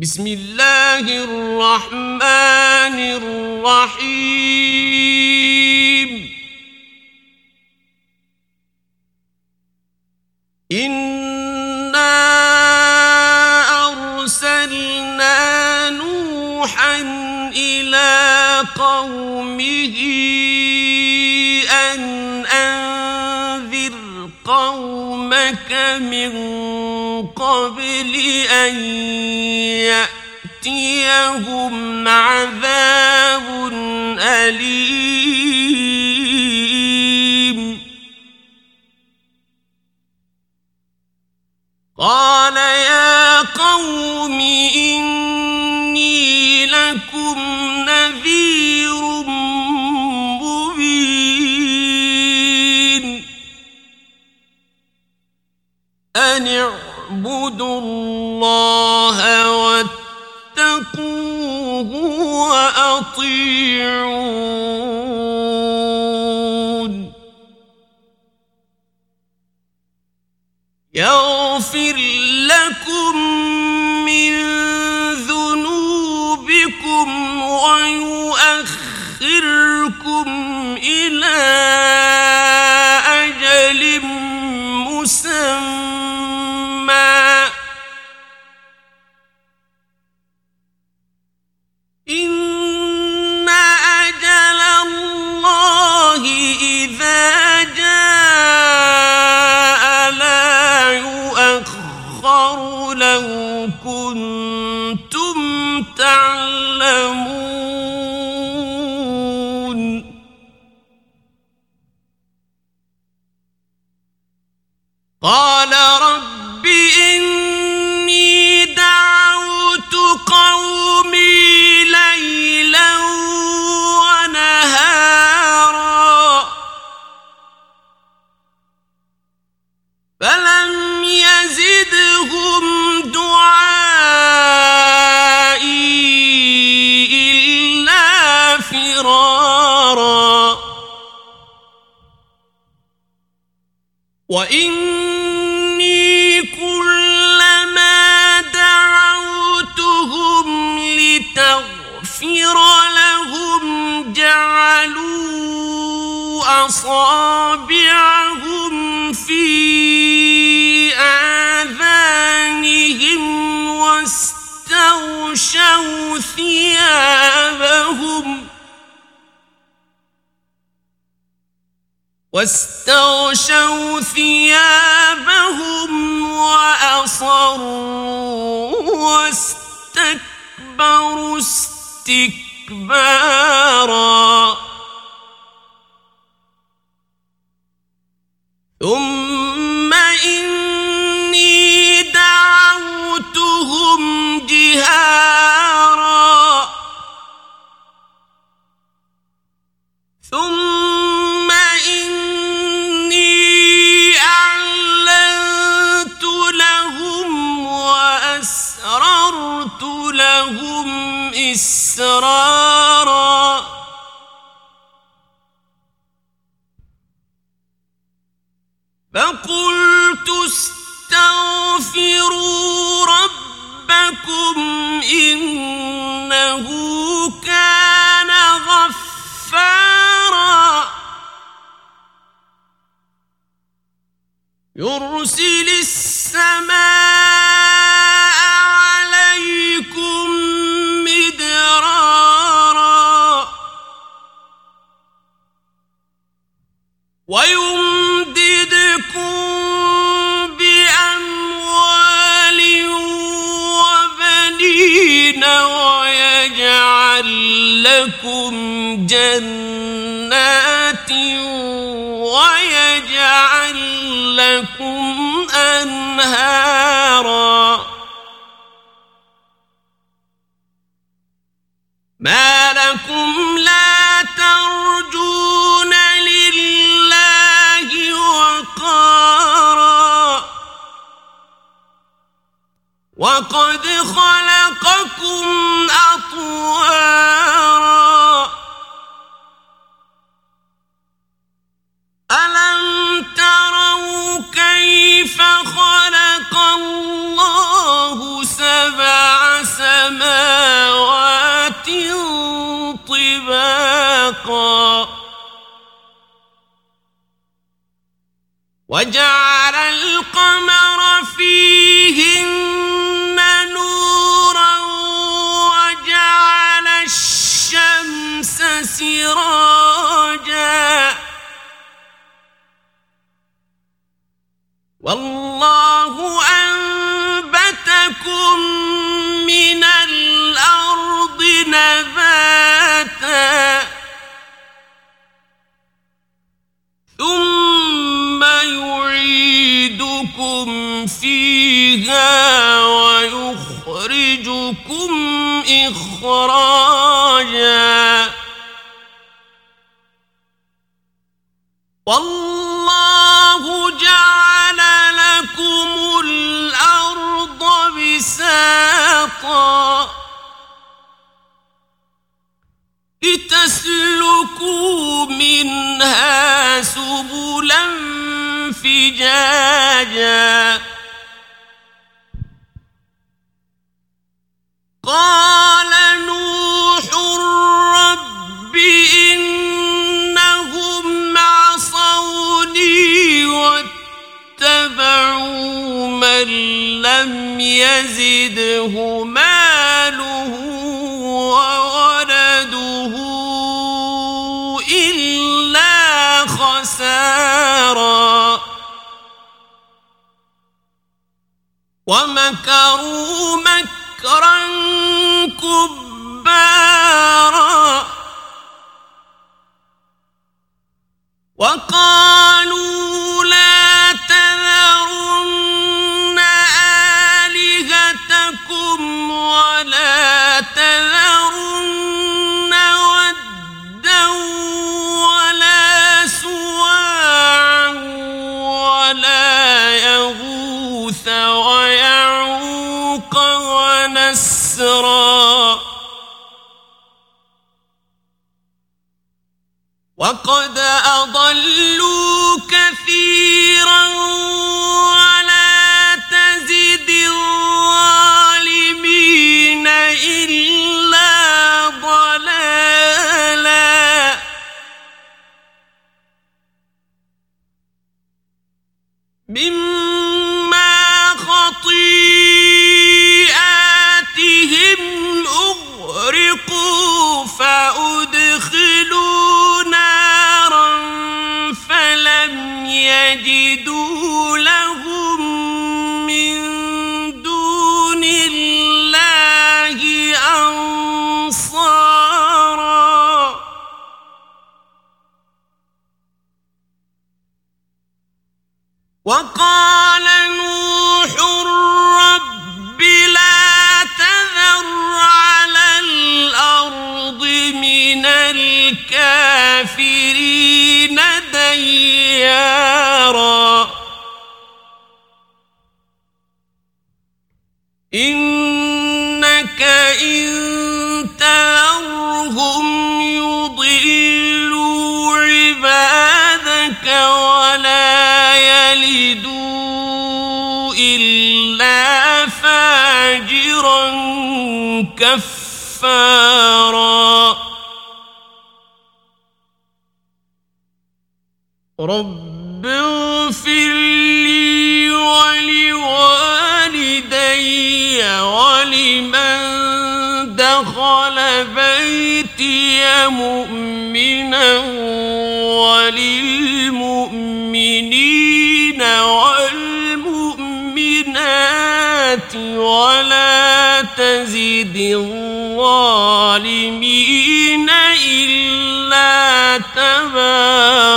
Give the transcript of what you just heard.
بسم اللہ الرحمن الرحیم انا ارسلنا نوحا الى قومه ان لك من قبل أن يأتيهم عذاب أليم أن اعبدوا الله واتقوه وأطيعون يغفر لكم وإني كلما دعوتهم لتغفر لهم جعلوا أصابعهم واستغشوا ثيابهم وأصروا واستكبروا استكبارا يرسل السماء أنهارا ما لكم لا ترجون لله وقارا. وقد خلقكم أطوارا. خلقا وجعل القمر فيهن نورا وجعل الشمس سراجا. والله فيها ويخرجكم إخراجا والله يزده ماله وولده إلا خسارا. ومكروا مكرا كبارا. وقالوا وقال إلا فاجرا كفارا رب اغفر لي ولوالدي ولمن دخل بيتي مؤمنا وللمؤمنين ولا تزد الظالمين إلا تبارا.